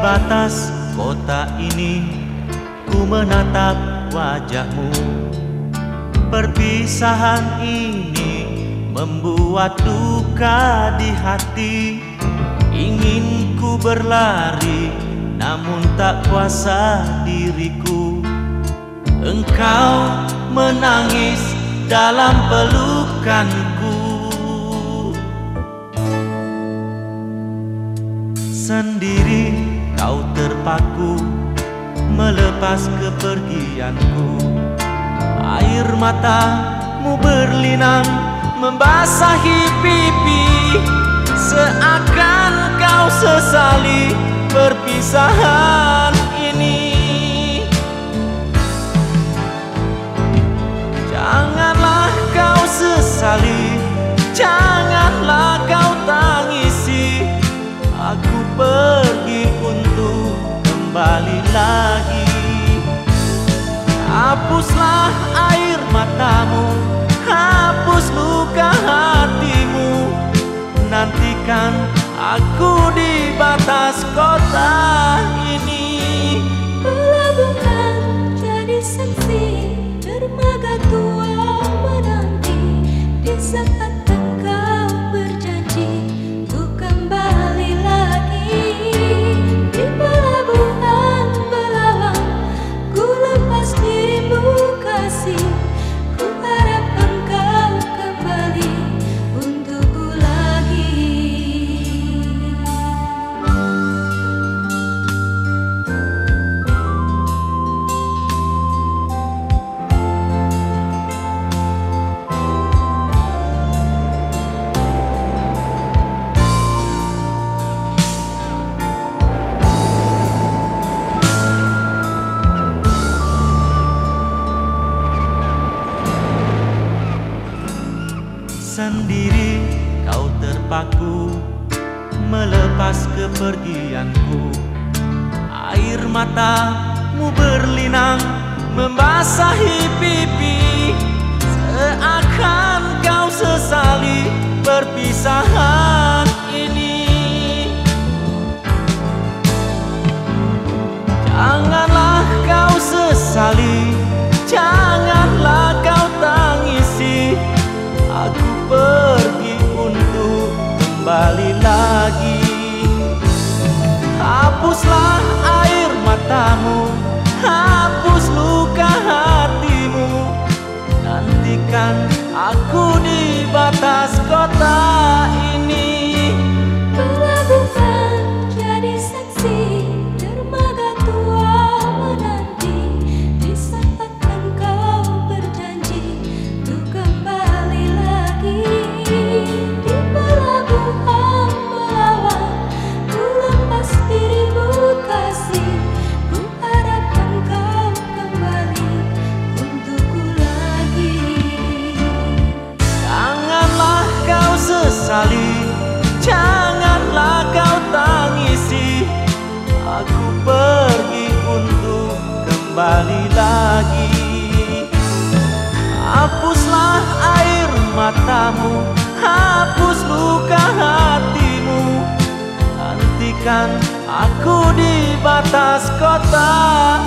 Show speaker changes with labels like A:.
A: batas kota ini Ku menatap wajahmu. Perpisahan ini membuat duka di hati. Ingin ku berlari namun tak kuasa diriku. Engkau menangis dalam pelukanku terpaku melepas kepergianku. Air matamu berlinang membasahi pipi. Seakan kau sesali perpisahan ini. Janganlah kau sesali Janganlah kembali lagi. Hapuslah air matamu Hapus luka hatimu. Nantikan aku di batas kota ini.
B: Pelabuhan jadi saksi dermaga tua menanti di saat
A: Sendiri kau terpaku melepas kepergianku. Air matamu berlinang membasahi pipi. Seakan kau sesali Hapuslah air matamu Hapus luka hatimu. Nantikan aku di batas kota ini kembali lagi. Hapuslah air matamu Hapus luka hatimu. Nantikan aku di batas kota